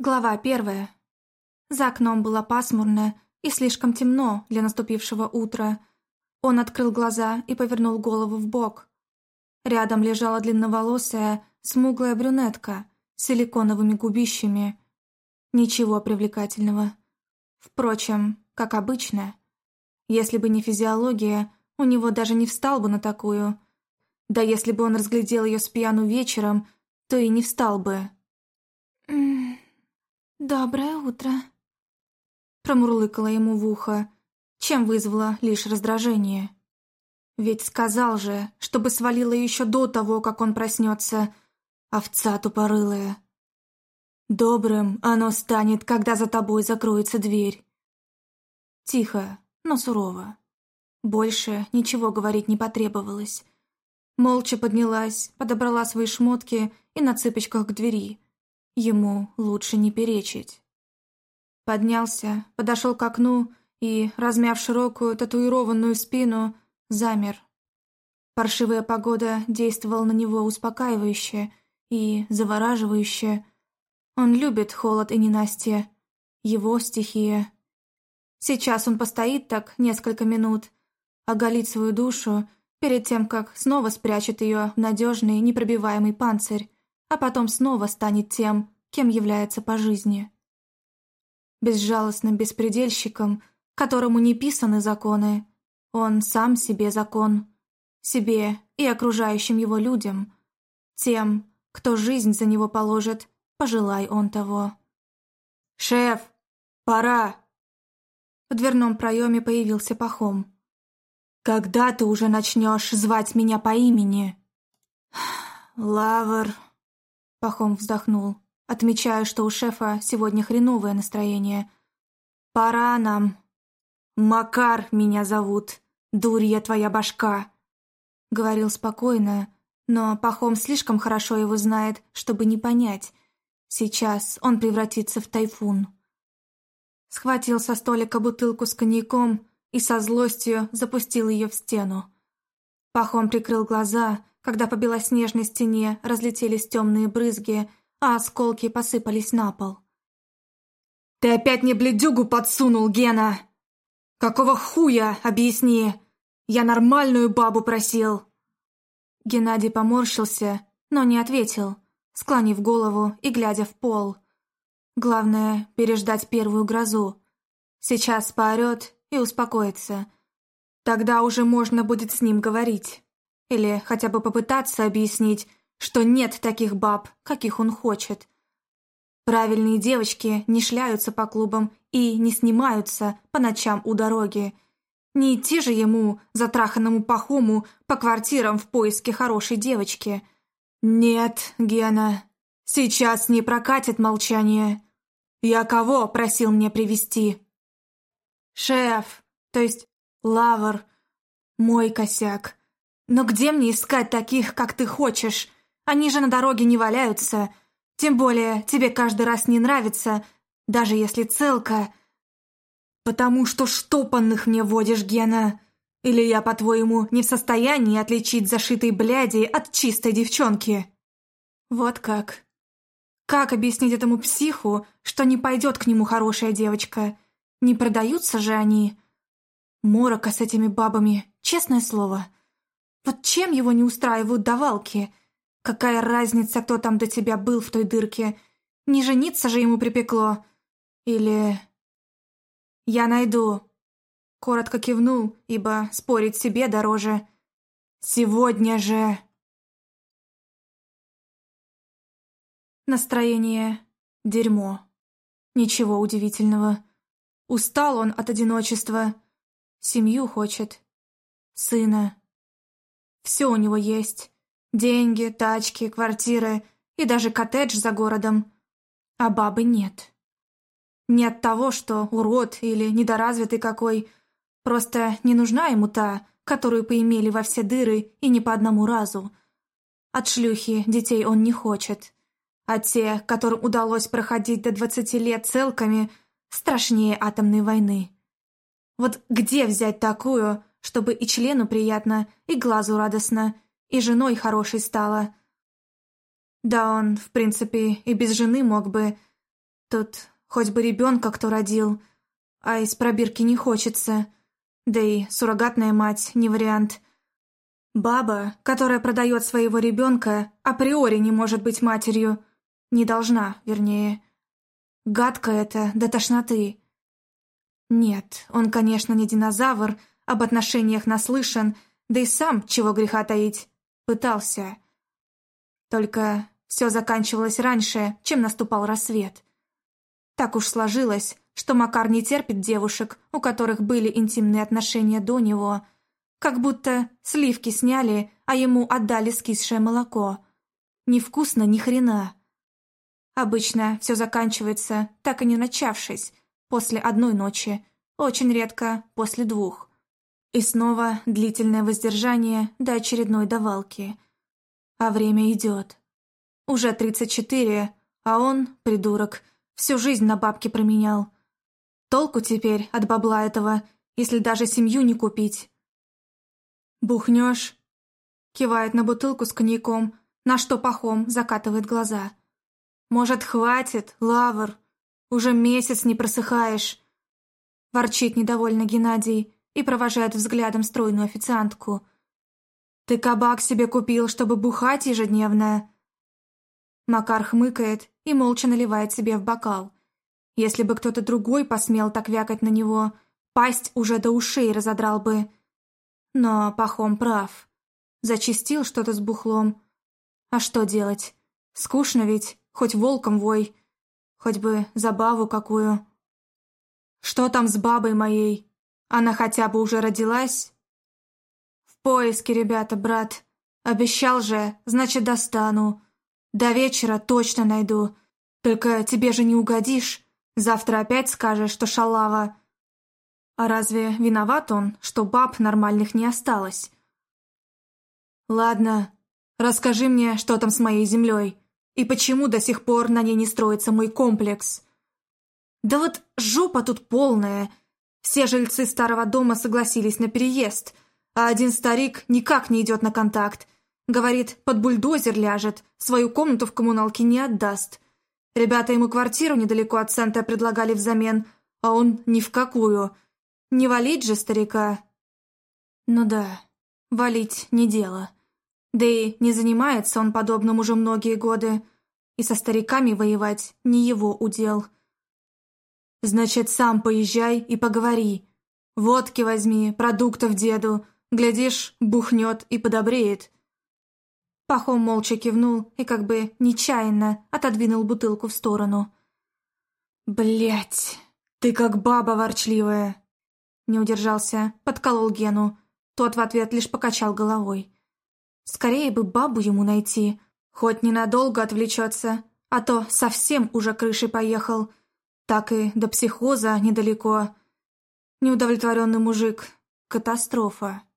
Глава первая. За окном было пасмурно и слишком темно для наступившего утра. Он открыл глаза и повернул голову в бок. Рядом лежала длинноволосая, смуглая брюнетка с силиконовыми губищами. Ничего привлекательного. Впрочем, как обычно. Если бы не физиология, у него даже не встал бы на такую. Да если бы он разглядел ее с пьяну вечером, то и не встал бы. «Доброе утро», — промурлыкала ему в ухо, чем вызвала лишь раздражение. Ведь сказал же, чтобы свалила еще до того, как он проснется, овца тупорылая. Добрым оно станет, когда за тобой закроется дверь. Тихо, но сурово. Больше ничего говорить не потребовалось. Молча поднялась, подобрала свои шмотки и на цыпочках к двери — Ему лучше не перечить. Поднялся, подошел к окну и, размяв широкую татуированную спину, замер. Паршивая погода действовала на него успокаивающе и завораживающе. Он любит холод и ненастье. Его стихия. Сейчас он постоит так несколько минут, оголит свою душу перед тем, как снова спрячет ее в надежный непробиваемый панцирь, а потом снова станет тем, кем является по жизни. Безжалостным беспредельщиком, которому не писаны законы, он сам себе закон, себе и окружающим его людям, тем, кто жизнь за него положит, пожелай он того. «Шеф, пора!» В дверном проеме появился Пахом. «Когда ты уже начнешь звать меня по имени?» «Лавр...» Пахом вздохнул, отмечая, что у шефа сегодня хреновое настроение. «Пора нам. Макар меня зовут. Дурья твоя башка!» Говорил спокойно, но Пахом слишком хорошо его знает, чтобы не понять. Сейчас он превратится в тайфун. Схватил со столика бутылку с коньяком и со злостью запустил ее в стену. Пахом прикрыл глаза, когда по белоснежной стене разлетелись темные брызги, а осколки посыпались на пол. «Ты опять мне бледюгу подсунул, Гена! Какого хуя, объясни? Я нормальную бабу просил!» Геннадий поморщился, но не ответил, склонив голову и глядя в пол. Главное — переждать первую грозу. Сейчас поорет и успокоится. Тогда уже можно будет с ним говорить. Или хотя бы попытаться объяснить, что нет таких баб, каких он хочет. Правильные девочки не шляются по клубам и не снимаются по ночам у дороги. Не идти же ему, затраханному пахому, по квартирам в поиске хорошей девочки. Нет, Гена, сейчас не прокатит молчание. Я кого просил мне привести? Шеф, то есть лавр, мой косяк. Но где мне искать таких, как ты хочешь? Они же на дороге не валяются. Тем более, тебе каждый раз не нравится, даже если целка. Потому что штопанных мне водишь, Гена. Или я, по-твоему, не в состоянии отличить зашитой бляди от чистой девчонки? Вот как. Как объяснить этому психу, что не пойдет к нему хорошая девочка? Не продаются же они? Морока с этими бабами, честное слово. Вот чем его не устраивают давалки? Какая разница, кто там до тебя был в той дырке? Не жениться же ему припекло. Или... Я найду. Коротко кивнул, ибо спорить себе дороже. Сегодня же... Настроение — дерьмо. Ничего удивительного. Устал он от одиночества. Семью хочет. Сына. Все у него есть. Деньги, тачки, квартиры и даже коттедж за городом. А бабы нет. Не от того, что урод или недоразвитый какой. Просто не нужна ему та, которую поимели во все дыры и не по одному разу. От шлюхи детей он не хочет. А те, которым удалось проходить до двадцати лет целками, страшнее атомной войны. Вот где взять такую, чтобы и члену приятно, и глазу радостно, и женой хорошей стала. Да он, в принципе, и без жены мог бы, Тут хоть бы ребенка кто родил, а из пробирки не хочется. Да и суррогатная мать не вариант. Баба, которая продает своего ребенка, априори не может быть матерью. Не должна, вернее. Гадко это до тошноты. Нет, он, конечно, не динозавр, об отношениях наслышан, да и сам, чего греха таить, пытался. Только все заканчивалось раньше, чем наступал рассвет. Так уж сложилось, что Макар не терпит девушек, у которых были интимные отношения до него, как будто сливки сняли, а ему отдали скисшее молоко. Невкусно ни хрена. Обычно все заканчивается, так и не начавшись, после одной ночи, очень редко после двух. И снова длительное воздержание до очередной давалки. А время идет. Уже тридцать четыре, а он, придурок, всю жизнь на бабки променял. Толку теперь от бабла этого, если даже семью не купить. «Бухнешь?» Кивает на бутылку с коньяком, на что пахом закатывает глаза. «Может, хватит, Лавр? Уже месяц не просыхаешь!» Ворчит недовольно Геннадий и провожает взглядом стройную официантку. «Ты кабак себе купил, чтобы бухать ежедневно?» Макар хмыкает и молча наливает себе в бокал. Если бы кто-то другой посмел так вякать на него, пасть уже до ушей разодрал бы. Но Пахом прав. Зачистил что-то с бухлом. А что делать? Скучно ведь, хоть волком вой. Хоть бы забаву какую. Что там с бабой моей? Она хотя бы уже родилась? В поиске, ребята, брат. Обещал же, значит, достану. До вечера точно найду. Только тебе же не угодишь. Завтра опять скажешь, что шалава. А разве виноват он, что баб нормальных не осталось? Ладно, расскажи мне, что там с моей землей, и почему до сих пор на ней не строится мой комплекс. Да вот жопа тут полная. Все жильцы старого дома согласились на переезд, а один старик никак не идет на контакт. Говорит, под бульдозер ляжет, свою комнату в коммуналке не отдаст. Ребята ему квартиру недалеко от центра предлагали взамен, а он ни в какую. Не валить же старика. Ну да, валить не дело. Да и не занимается он подобным уже многие годы. И со стариками воевать не его удел. Значит, сам поезжай и поговори. Водки возьми, продуктов деду. Глядишь, бухнет и подобреет. Пахом молча кивнул и как бы нечаянно отодвинул бутылку в сторону. Блять, ты как баба ворчливая!» Не удержался, подколол Гену. Тот в ответ лишь покачал головой. «Скорее бы бабу ему найти, хоть ненадолго отвлечется, а то совсем уже крышей поехал. Так и до психоза недалеко. Неудовлетворенный мужик. Катастрофа».